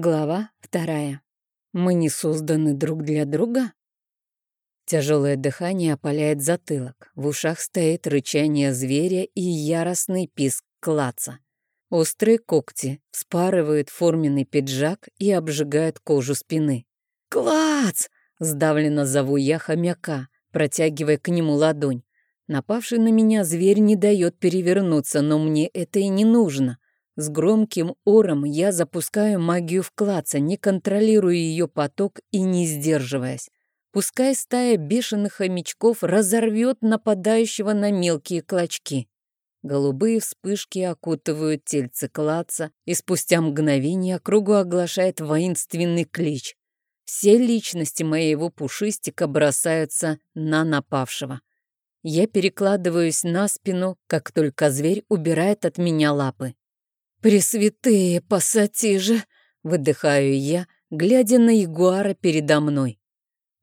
Глава вторая. Мы не созданы друг для друга? Тяжелое дыхание опаляет затылок. В ушах стоит рычание зверя и яростный писк клаца. Острые когти вспарывают форменный пиджак и обжигают кожу спины. «Клац!» — сдавленно зову я хомяка, протягивая к нему ладонь. Напавший на меня зверь не дает перевернуться, но мне это и не нужно. С громким ором я запускаю магию в клаца, не контролируя ее поток и не сдерживаясь. Пускай стая бешеных хомячков разорвет нападающего на мелкие клочки. Голубые вспышки окутывают тельце клаца, и спустя мгновение округу оглашает воинственный клич. Все личности моего пушистика бросаются на напавшего. Я перекладываюсь на спину, как только зверь убирает от меня лапы. «Пресвятые пассатижи!» — выдыхаю я, глядя на ягуара передо мной.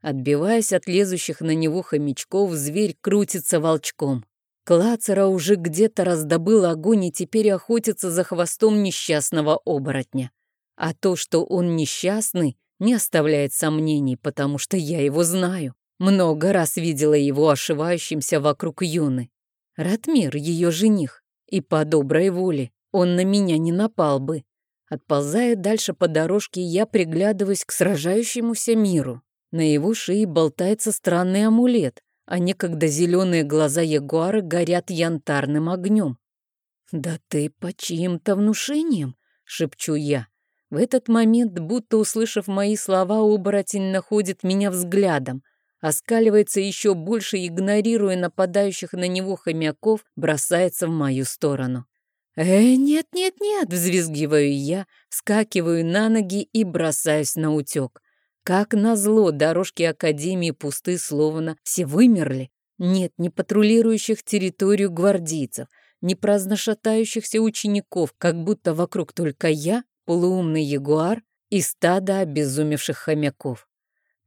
Отбиваясь от лезущих на него хомячков, зверь крутится волчком. Клацера уже где-то раздобыл огонь и теперь охотится за хвостом несчастного оборотня. А то, что он несчастный, не оставляет сомнений, потому что я его знаю. Много раз видела его ошивающимся вокруг Юны. Ратмир — ее жених, и по доброй воле он на меня не напал бы. Отползая дальше по дорожке, я приглядываюсь к сражающемуся миру. На его шее болтается странный амулет, а некогда зеленые глаза ягуара горят янтарным огнем. «Да ты по чьим-то внушениям?» — шепчу я. В этот момент, будто услышав мои слова, оборотень находит меня взглядом, оскаливается еще больше, игнорируя нападающих на него хомяков, бросается в мою сторону. «Э, нет-нет-нет!» — взвизгиваю я, скакиваю на ноги и бросаюсь на утек. Как назло, дорожки Академии пусты, словно все вымерли. Нет ни патрулирующих территорию гвардейцев, ни праздно шатающихся учеников, как будто вокруг только я, полуумный ягуар и стадо обезумевших хомяков.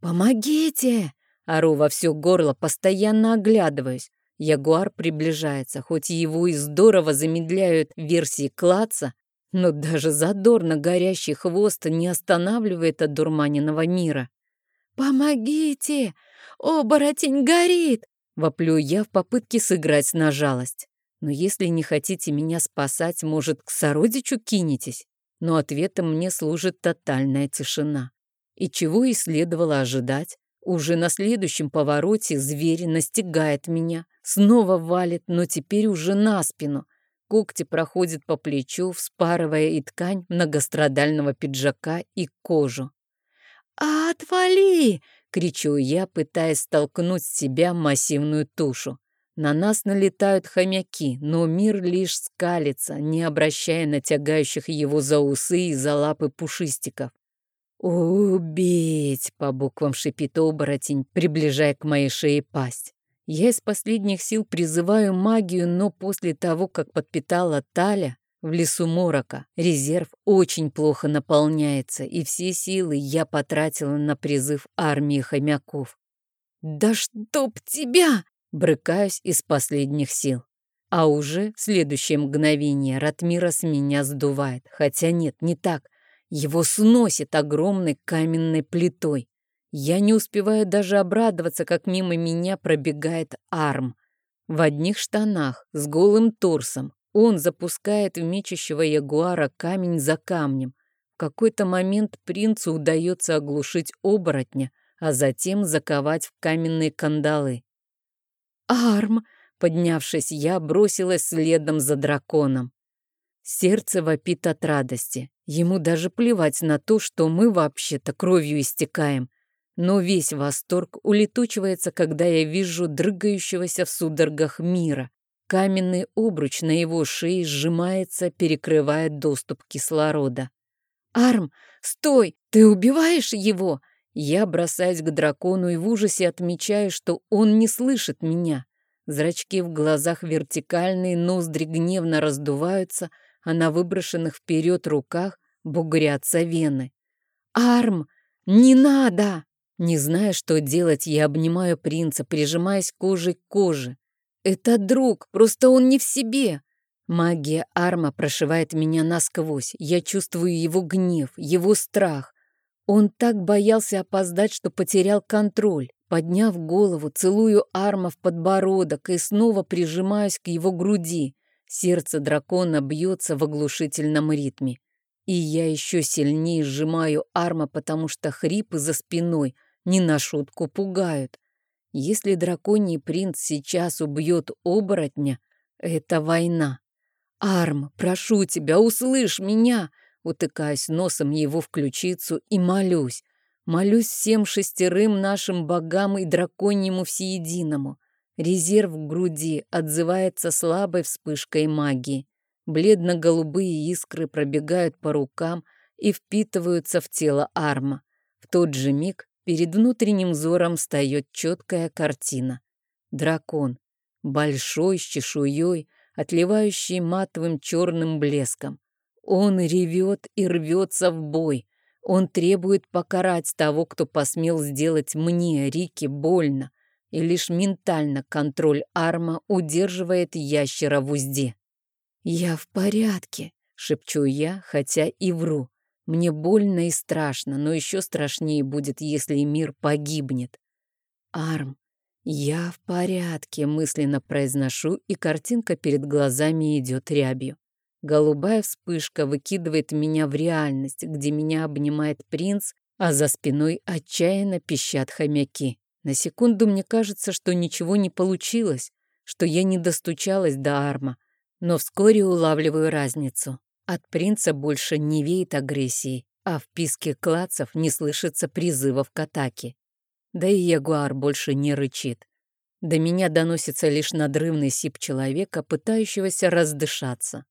«Помогите!» — ору во все горло, постоянно оглядываюсь. Ягуар приближается, хоть его и здорово замедляют версии клаца, но даже задорно горящий хвост не останавливает одурманенного мира. «Помогите! Оборотень горит!» Воплю я в попытке сыграть на жалость. Но если не хотите меня спасать, может, к сородичу кинетесь? Но ответом мне служит тотальная тишина. И чего и следовало ожидать. Уже на следующем повороте зверь настигает меня, снова валит, но теперь уже на спину. Когти проходят по плечу, вспарывая и ткань многострадального пиджака, и кожу. «Отвали!» — кричу я, пытаясь столкнуть с себя массивную тушу. На нас налетают хомяки, но мир лишь скалится, не обращая на тягающих его за усы и за лапы пушистиков. «Убить!» — по буквам шипит оборотень, приближая к моей шее пасть. Я из последних сил призываю магию, но после того, как подпитала Таля в лесу Морока, резерв очень плохо наполняется, и все силы я потратила на призыв армии хомяков. «Да чтоб тебя!» — брыкаюсь из последних сил. А уже в следующее мгновение Ратмира с меня сдувает. Хотя нет, не так — его сносит огромной каменной плитой. Я не успеваю даже обрадоваться, как мимо меня пробегает арм. В одних штанах, с голым торсом. Он запускает в мечущего ягуара камень за камнем. В какой-то момент принцу удается оглушить оборотня, а затем заковать в каменные кандалы. «Арм!» Поднявшись, я бросилась следом за драконом. Сердце вопит от радости. Ему даже плевать на то, что мы вообще-то кровью истекаем. Но весь восторг улетучивается, когда я вижу дрыгающегося в судорогах мира. Каменный обруч на его шее сжимается, перекрывая доступ кислорода. «Арм, стой! Ты убиваешь его!» Я бросаюсь к дракону и в ужасе отмечаю, что он не слышит меня. Зрачки в глазах вертикальные, ноздри гневно раздуваются — а на выброшенных вперед руках бугрятся вены. «Арм! Не надо!» Не зная, что делать, я обнимаю принца, прижимаясь кожей к коже. «Это друг, просто он не в себе!» Магия Арма прошивает меня насквозь. Я чувствую его гнев, его страх. Он так боялся опоздать, что потерял контроль. Подняв голову, целую Арма в подбородок и снова прижимаюсь к его груди. Сердце дракона бьется в оглушительном ритме. И я еще сильнее сжимаю Арма, потому что хрипы за спиной не на шутку пугают. Если драконий принц сейчас убьет оборотня, это война. «Арм, прошу тебя, услышь меня!» Утыкаюсь носом его в ключицу и молюсь. Молюсь всем шестерым нашим богам и драконьему всеединому. Резерв в груди отзывается слабой вспышкой магии. Бледно-голубые искры пробегают по рукам и впитываются в тело Арма. В тот же миг перед внутренним взором встает четкая картина. Дракон, большой, с чешуей, отливающий матовым черным блеском. Он ревет и рвется в бой. Он требует покарать того, кто посмел сделать мне, Рике, больно. И лишь ментально контроль Арма удерживает ящера в узде. «Я в порядке», — шепчу я, хотя и вру. Мне больно и страшно, но еще страшнее будет, если мир погибнет. Арм, «Я в порядке», — мысленно произношу, и картинка перед глазами идет рябью. Голубая вспышка выкидывает меня в реальность, где меня обнимает принц, а за спиной отчаянно пищат хомяки. На секунду мне кажется, что ничего не получилось, что я не достучалась до арма, но вскоре улавливаю разницу. От принца больше не веет агрессии, а в писке клацев не слышится призывов к атаке. Да и ягуар больше не рычит. До меня доносится лишь надрывный сип человека, пытающегося раздышаться.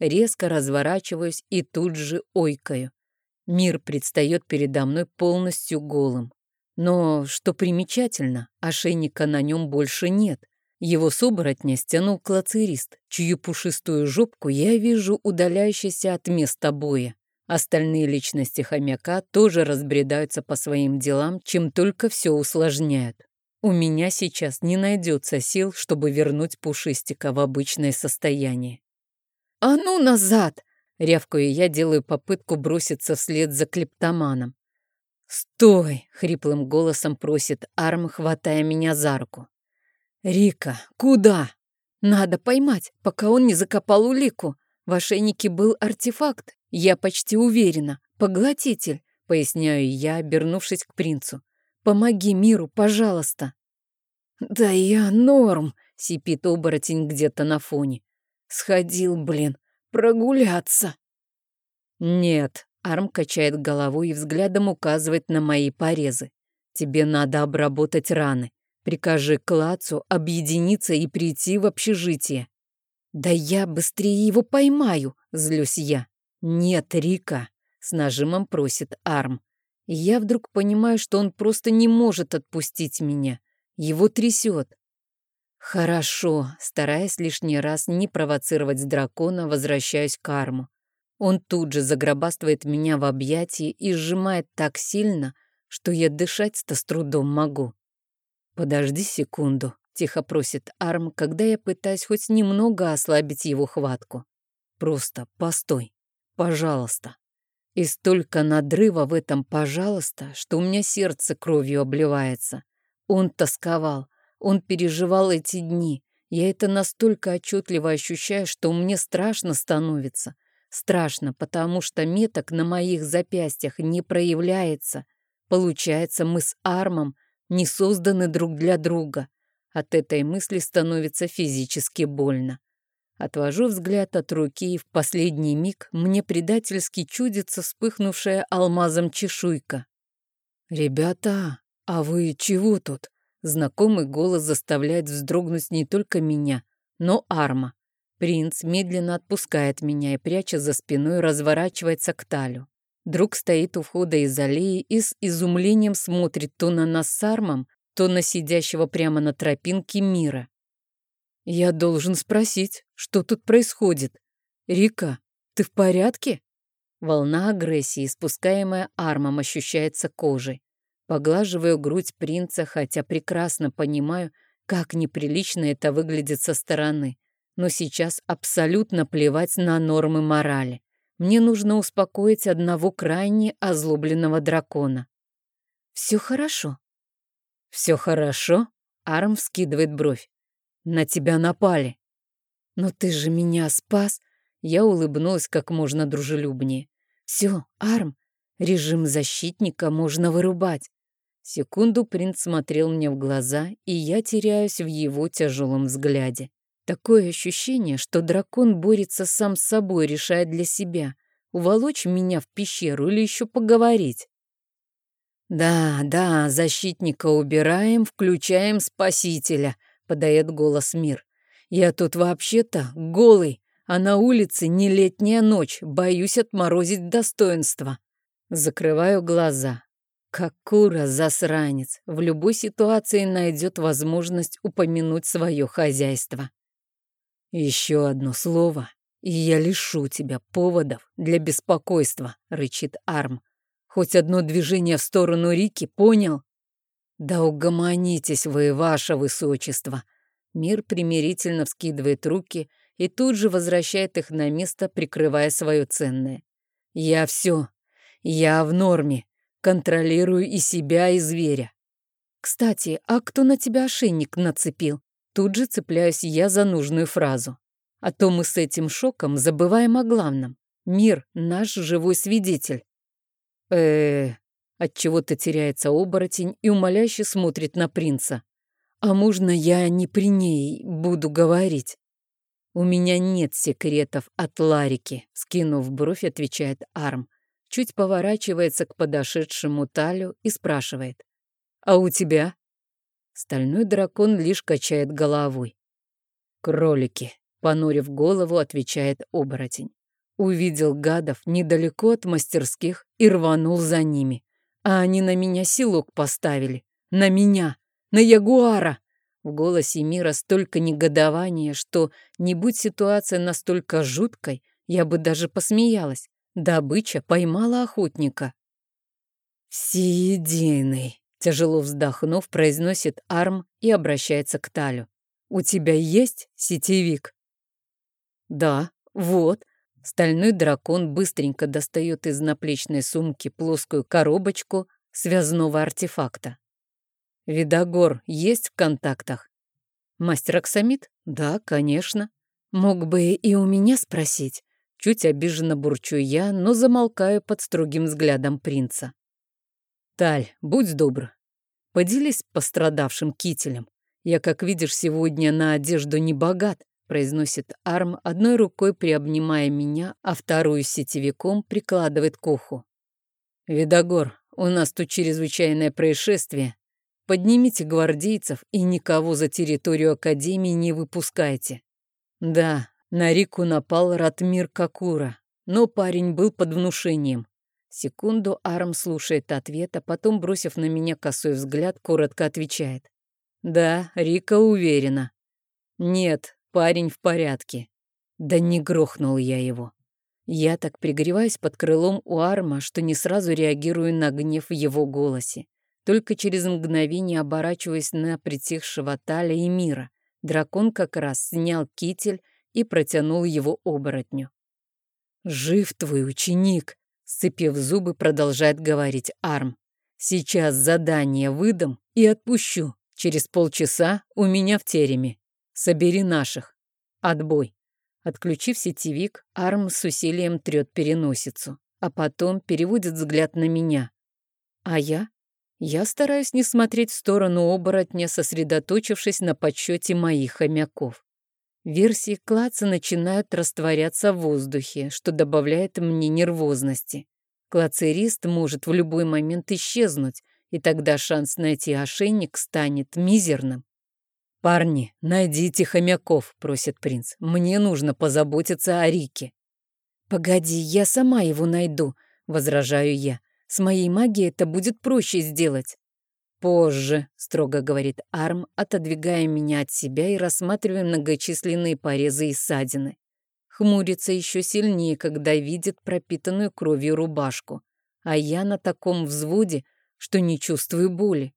Резко разворачиваюсь и тут же ойкаю. Мир предстает передо мной полностью голым. Но, что примечательно, ошейника на нем больше нет. Его с оборотня стянул клацерист, чью пушистую жопку я вижу удаляющейся от места боя. Остальные личности хомяка тоже разбредаются по своим делам, чем только все усложняют. У меня сейчас не найдется сил, чтобы вернуть Пушистика в обычное состояние. «А ну назад!» — рявкаю я, делаю попытку броситься вслед за клептоманом. «Стой!» — хриплым голосом просит Арм, хватая меня за руку. «Рика, куда?» «Надо поймать, пока он не закопал улику. В ошейнике был артефакт, я почти уверена. Поглотитель, поясняю я, обернувшись к принцу. Помоги миру, пожалуйста. Да я норм, сипит оборотень где-то на фоне. Сходил, блин, прогуляться. Нет, Арм качает головой и взглядом указывает на мои порезы. Тебе надо обработать раны. Прикажи Клацу объединиться и прийти в общежитие. «Да я быстрее его поймаю!» — злюсь я. «Нет, Рика!» — с нажимом просит Арм. Я вдруг понимаю, что он просто не может отпустить меня. Его трясет. «Хорошо», стараясь лишний раз не провоцировать дракона, возвращаюсь к Арму. Он тут же загробаствует меня в объятии и сжимает так сильно, что я дышать-то с трудом могу. «Подожди секунду», — тихо просит Арм, когда я пытаюсь хоть немного ослабить его хватку. «Просто постой, пожалуйста». И столько надрыва в этом «пожалуйста», что у меня сердце кровью обливается. Он тосковал, он переживал эти дни. Я это настолько отчетливо ощущаю, что мне страшно становится. Страшно, потому что меток на моих запястьях не проявляется. Получается, мы с Армом не созданы друг для друга. От этой мысли становится физически больно. Отвожу взгляд от руки, и в последний миг мне предательски чудится вспыхнувшая алмазом чешуйка. «Ребята, а вы чего тут?» Знакомый голос заставляет вздрогнуть не только меня, но Арма. Принц медленно отпускает меня и, пряча за спиной, разворачивается к Талю. Друг стоит у входа из аллеи и с изумлением смотрит то на нас с Армом, то на сидящего прямо на тропинке мира. Я должен спросить, что тут происходит. Рика, ты в порядке? Волна агрессии, спускаемая армом, ощущается кожей. Поглаживаю грудь принца, хотя прекрасно понимаю, как неприлично это выглядит со стороны. Но сейчас абсолютно плевать на нормы морали. Мне нужно успокоить одного крайне озлобленного дракона. Все хорошо. Все хорошо? Арм вскидывает бровь. На тебя напали. Но ты же меня спас. Я улыбнулась как можно дружелюбнее. Все, Арм, режим защитника можно вырубать. Секунду принц смотрел мне в глаза, и я теряюсь в его тяжелом взгляде. Такое ощущение, что дракон борется сам с собой, решая для себя, уволочь меня в пещеру или еще поговорить. «Да, да, защитника убираем, включаем спасителя», — подает голос мир. «Я тут вообще-то голый, а на улице не летняя ночь, боюсь отморозить достоинство». Закрываю глаза. Как кура, засранец, в любой ситуации найдет возможность упомянуть свое хозяйство. Еще одно слово, и я лишу тебя поводов для беспокойства, рычит Арм. Хоть одно движение в сторону Рики, понял? Да угомонитесь вы, ваше высочество. Мир примирительно вскидывает руки и тут же возвращает их на место, прикрывая свое ценное. Я все. Я в норме. Контролирую и себя, и зверя. Кстати, а кто на тебя ошейник нацепил? Тут же цепляюсь я за нужную фразу. А то мы с этим шоком забываем о главном. Мир — наш живой свидетель. э от чего то теряется оборотень и умоляюще смотрит на принца. «А можно я не при ней буду говорить?» «У меня нет секретов от Ларики», — скинув бровь, отвечает Арм чуть поворачивается к подошедшему Талю и спрашивает. «А у тебя?» Стальной дракон лишь качает головой. «Кролики», — понурив голову, отвечает оборотень. Увидел гадов недалеко от мастерских и рванул за ними. А они на меня силок поставили. На меня! На Ягуара! В голосе мира столько негодования, что, не будь ситуация настолько жуткой, я бы даже посмеялась. Добыча поймала охотника. «Всеединый», — тяжело вздохнув, произносит Арм и обращается к Талю. «У тебя есть сетевик?» «Да, вот». Стальной дракон быстренько достает из наплечной сумки плоскую коробочку связного артефакта. «Видогор есть в контактах?» «Мастер Аксамит?» «Да, конечно». «Мог бы и у меня спросить. Чуть обиженно бурчу я, но замолкаю под строгим взглядом принца. «Таль, будь добр, поделись пострадавшим кителем. Я, как видишь, сегодня на одежду не богат», произносит Арм, одной рукой приобнимая меня, а вторую сетевиком прикладывает к уху. «Видогор, у нас тут чрезвычайное происшествие. Поднимите гвардейцев и никого за территорию Академии не выпускайте. Да, на Рику напал Ратмир Какура, но парень был под внушением. Секунду Арм слушает ответ, а потом, бросив на меня косой взгляд, коротко отвечает. «Да, Рика уверена». «Нет, парень в порядке». Да не грохнул я его. Я так пригреваюсь под крылом у Арма, что не сразу реагирую на гнев в его голосе. Только через мгновение оборачиваясь на притихшего Таля и Мира. Дракон как раз снял китель и протянул его оборотню. «Жив твой ученик!» — сцепив зубы, продолжает говорить Арм. «Сейчас задание выдам и отпущу. Через полчаса у меня в тереме. Собери наших. Отбой». Отключив сетевик, Арм с усилием трет переносицу, а потом переводит взгляд на меня. А я? Я стараюсь не смотреть в сторону оборотня, сосредоточившись на подсчете моих хомяков. Версии клаца начинают растворяться в воздухе, что добавляет мне нервозности. Клацерист может в любой момент исчезнуть, и тогда шанс найти ошейник станет мизерным. «Парни, найдите хомяков», — просит принц. «Мне нужно позаботиться о Рике». «Погоди, я сама его найду», — возражаю я. «С моей магией это будет проще сделать». «Позже», — строго говорит Арм, отодвигая меня от себя и рассматривая многочисленные порезы и ссадины. Хмурится еще сильнее, когда видит пропитанную кровью рубашку. А я на таком взводе, что не чувствую боли.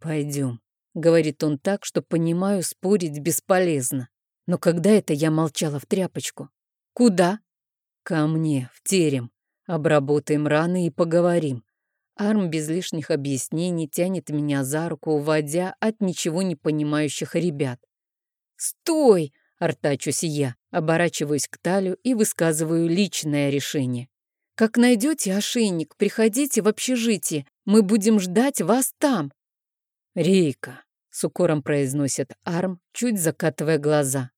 «Пойдем», — говорит он так, что понимаю, спорить бесполезно. Но когда это я молчала в тряпочку? Куда? Ко мне, в терем. Обработаем раны и поговорим. Арм без лишних объяснений тянет меня за руку, уводя от ничего не понимающих ребят. «Стой!» — артачусь я, оборачиваюсь к Талю и высказываю личное решение. «Как найдете ошейник, приходите в общежитие, мы будем ждать вас там». «Рейка», — с укором произносит Арм, чуть закатывая глаза.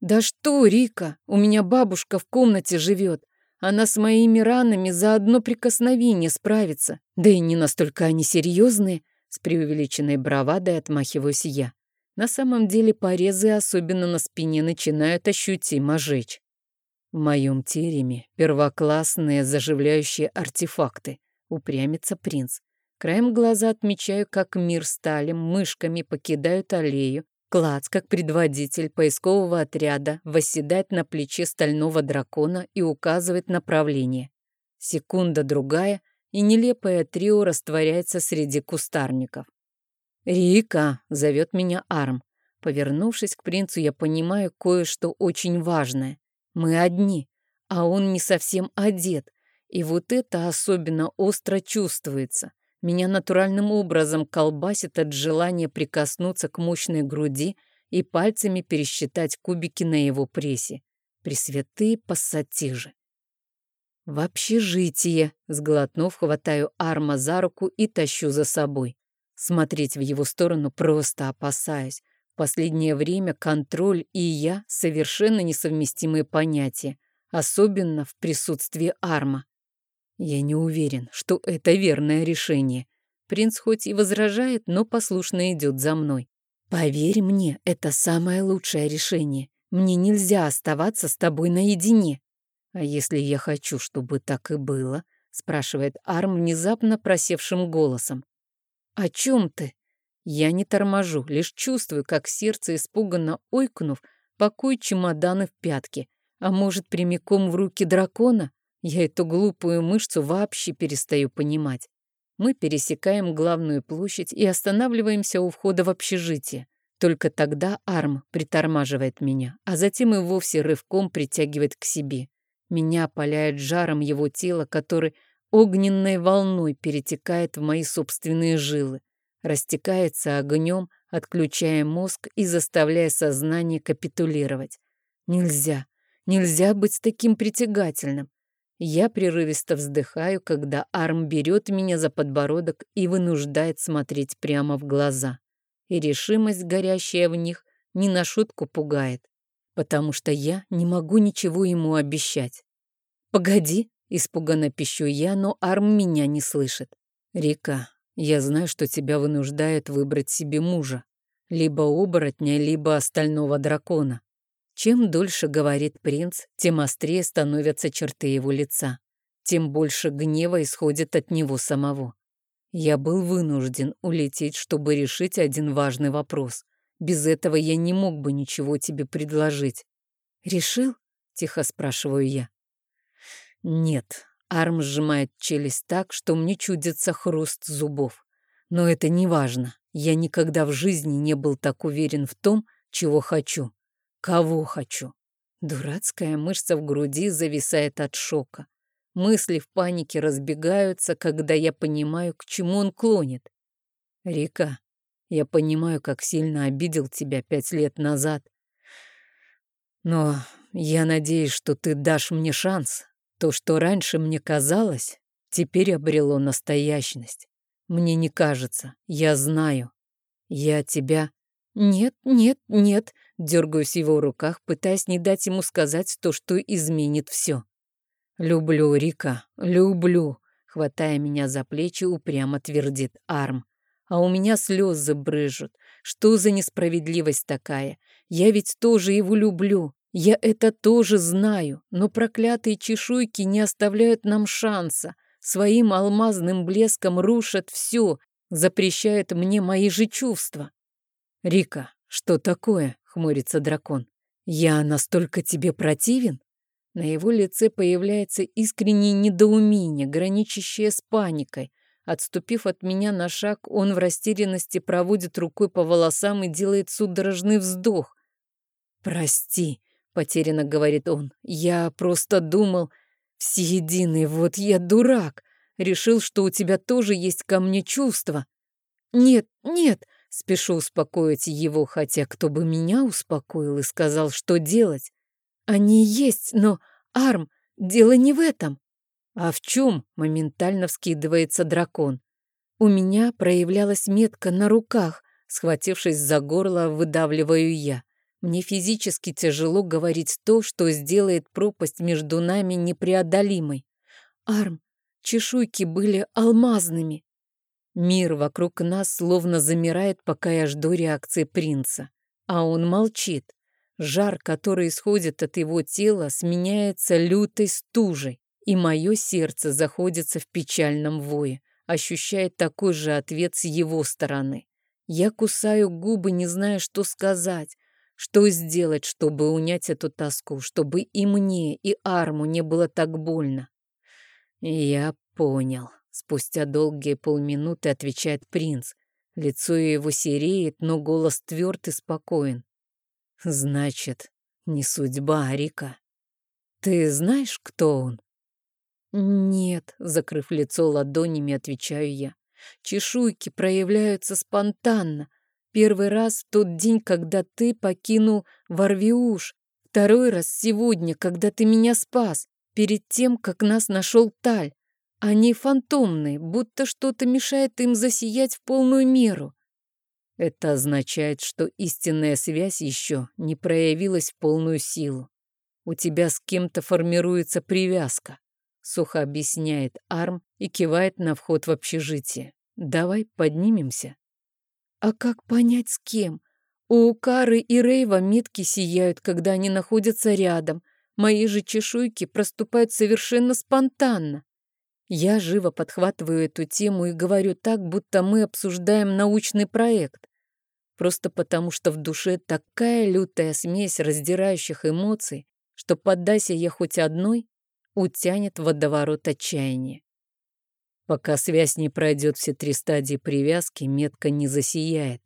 «Да что, Рика, у меня бабушка в комнате живет. Она с моими ранами за одно прикосновение справится. Да и не настолько они серьезные. С преувеличенной бравадой отмахиваюсь я. На самом деле порезы, особенно на спине, начинают ощутимо жечь. В моем тереме первоклассные заживляющие артефакты. Упрямится принц. Краем глаза отмечаю, как мир сталем мышками покидают аллею, Клац, как предводитель поискового отряда, восседает на плече стального дракона и указывает направление. Секунда-другая, и нелепое трио растворяется среди кустарников. «Рика!» — зовет меня Арм. Повернувшись к принцу, я понимаю кое-что очень важное. Мы одни, а он не совсем одет, и вот это особенно остро чувствуется. Меня натуральным образом колбасит от желания прикоснуться к мощной груди и пальцами пересчитать кубики на его прессе. Пресвятые пассатижи. В общежитие, сглотнув, хватаю Арма за руку и тащу за собой. Смотреть в его сторону просто опасаюсь. В последнее время контроль и я — совершенно несовместимые понятия, особенно в присутствии Арма. Я не уверен, что это верное решение. Принц хоть и возражает, но послушно идет за мной. Поверь мне, это самое лучшее решение. Мне нельзя оставаться с тобой наедине. А если я хочу, чтобы так и было? спрашивает Арм внезапно просевшим голосом. О чем ты? Я не торможу, лишь чувствую, как сердце, испуганно ойкнув, покой чемоданы в пятки. А может, прямиком в руки дракона? Я эту глупую мышцу вообще перестаю понимать. Мы пересекаем главную площадь и останавливаемся у входа в общежитие. Только тогда Арм притормаживает меня, а затем и вовсе рывком притягивает к себе. Меня опаляет жаром его тела, который огненной волной перетекает в мои собственные жилы, растекается огнем, отключая мозг и заставляя сознание капитулировать. Нельзя, нельзя быть таким притягательным. Я прерывисто вздыхаю, когда Арм берет меня за подбородок и вынуждает смотреть прямо в глаза. И решимость, горящая в них, не на шутку пугает, потому что я не могу ничего ему обещать. «Погоди!» — испуганно пищу я, но Арм меня не слышит. «Рика, я знаю, что тебя вынуждает выбрать себе мужа. Либо оборотня, либо остального дракона. Чем дольше говорит принц, тем острее становятся черты его лица, тем больше гнева исходит от него самого. Я был вынужден улететь, чтобы решить один важный вопрос. Без этого я не мог бы ничего тебе предложить. «Решил?» — тихо спрашиваю я. «Нет». Арм сжимает челюсть так, что мне чудится хруст зубов. Но это не важно. Я никогда в жизни не был так уверен в том, чего хочу. Кого хочу? Дурацкая мышца в груди зависает от шока. Мысли в панике разбегаются, когда я понимаю, к чему он клонит. Рика, я понимаю, как сильно обидел тебя пять лет назад. Но я надеюсь, что ты дашь мне шанс. То, что раньше мне казалось, теперь обрело настоящность. Мне не кажется, я знаю. Я тебя... Нет, нет, нет, Дергаюсь в его руках, пытаясь не дать ему сказать то, что изменит все. «Люблю, Рика, люблю», — хватая меня за плечи, упрямо твердит Арм. А у меня слезы брыжут. Что за несправедливость такая? Я ведь тоже его люблю. Я это тоже знаю. Но проклятые чешуйки не оставляют нам шанса. Своим алмазным блеском рушат все, запрещают мне мои же чувства. Рика, что такое? хмурится дракон. «Я настолько тебе противен?» На его лице появляется искреннее недоумение, граничащее с паникой. Отступив от меня на шаг, он в растерянности проводит рукой по волосам и делает судорожный вздох. «Прости», — потерянно говорит он, — «я просто думал, всеединый, вот я дурак, решил, что у тебя тоже есть ко мне чувства». «Нет, нет», — спешу успокоить его, хотя кто бы меня успокоил и сказал, что делать. «Они есть, но, Арм, дело не в этом». «А в чем?» — моментально вскидывается дракон. У меня проявлялась метка на руках, схватившись за горло, выдавливаю я. Мне физически тяжело говорить то, что сделает пропасть между нами непреодолимой. Арм, чешуйки были алмазными. Мир вокруг нас словно замирает, пока я жду реакции принца. А он молчит. Жар, который исходит от его тела, сменяется лютой стужей, и мое сердце заходится в печальном вое, ощущая такой же ответ с его стороны. Я кусаю губы, не зная, что сказать, что сделать, чтобы унять эту тоску, чтобы и мне, и Арму не было так больно. Я понял. Спустя долгие полминуты отвечает принц. Лицо его сереет, но голос тверд и спокоен. Значит, не судьба, Рика. Ты знаешь, кто он? Нет, закрыв лицо ладонями, отвечаю я. Чешуйки проявляются спонтанно. Первый раз в тот день, когда ты покинул Варвиуш. Второй раз сегодня, когда ты меня спас, перед тем, как нас нашел Таль. Они фантомные, будто что-то мешает им засиять в полную меру. Это означает, что истинная связь еще не проявилась в полную силу. У тебя с кем-то формируется привязка, сухо объясняет Арм и кивает на вход в общежитие. Давай поднимемся. А как понять с кем? У Кары и Рейва метки сияют, когда они находятся рядом. Мои же чешуйки проступают совершенно спонтанно. Я живо подхватываю эту тему и говорю так, будто мы обсуждаем научный проект. Просто потому, что в душе такая лютая смесь раздирающих эмоций, что поддайся я хоть одной, утянет водоворот отчаяния. Пока связь не пройдет все три стадии привязки, метка не засияет.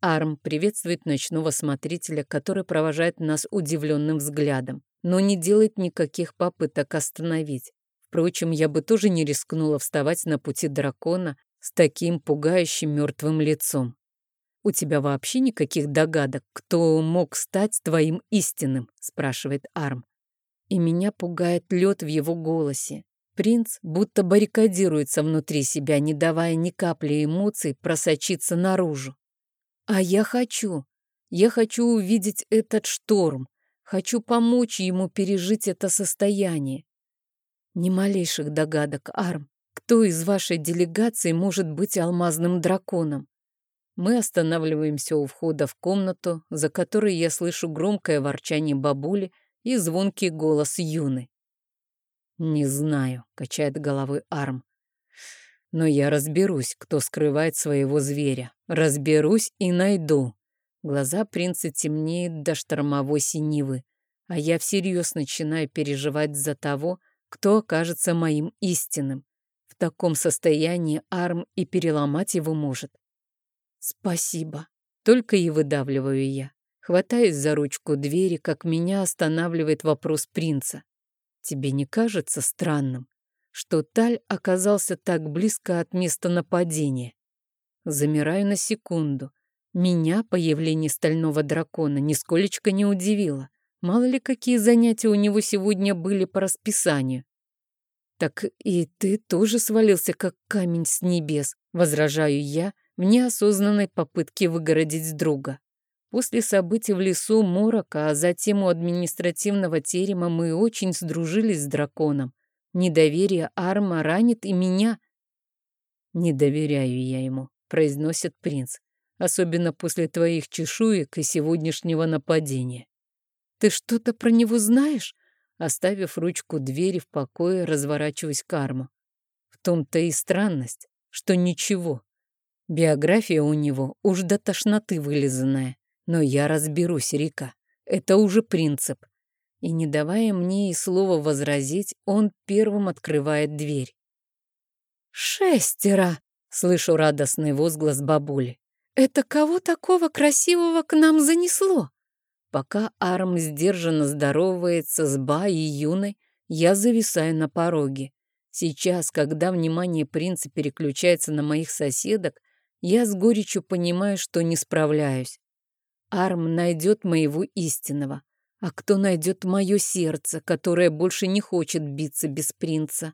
Арм приветствует ночного смотрителя, который провожает нас удивленным взглядом, но не делает никаких попыток остановить. Впрочем, я бы тоже не рискнула вставать на пути дракона с таким пугающим мертвым лицом. «У тебя вообще никаких догадок, кто мог стать твоим истинным?» – спрашивает Арм. И меня пугает лед в его голосе. Принц будто баррикадируется внутри себя, не давая ни капли эмоций просочиться наружу. А я хочу. Я хочу увидеть этот шторм. Хочу помочь ему пережить это состояние. Ни малейших догадок, Арм. Кто из вашей делегации может быть алмазным драконом? Мы останавливаемся у входа в комнату, за которой я слышу громкое ворчание бабули и звонкий голос Юны. «Не знаю», — качает головой Арм. «Но я разберусь, кто скрывает своего зверя. Разберусь и найду». Глаза принца темнеют до штормовой синевы, а я всерьез начинаю переживать за того, кто окажется моим истинным. В таком состоянии арм и переломать его может. Спасибо. Только и выдавливаю я. Хватаюсь за ручку двери, как меня останавливает вопрос принца. Тебе не кажется странным, что Таль оказался так близко от места нападения? Замираю на секунду. Меня появление стального дракона нисколечко не удивило. Мало ли, какие занятия у него сегодня были по расписанию. «Так и ты тоже свалился, как камень с небес», — возражаю я в неосознанной попытке выгородить друга. После событий в лесу Морока, а затем у административного терема мы очень сдружились с драконом. Недоверие Арма ранит и меня. «Не доверяю я ему», — произносит принц, «особенно после твоих чешуек и сегодняшнего нападения». «Ты что-то про него знаешь?» Оставив ручку двери в покое, разворачиваюсь к Арму. В том-то и странность, что ничего. Биография у него уж до тошноты вылизанная. Но я разберусь, Рика. Это уже принцип. И не давая мне и слова возразить, он первым открывает дверь. «Шестеро!» — слышу радостный возглас бабули. «Это кого такого красивого к нам занесло?» Пока Арм сдержанно здоровается с Ба и Юной, я зависаю на пороге. Сейчас, когда внимание принца переключается на моих соседок, я с горечью понимаю, что не справляюсь. Арм найдет моего истинного, а кто найдет мое сердце, которое больше не хочет биться без принца?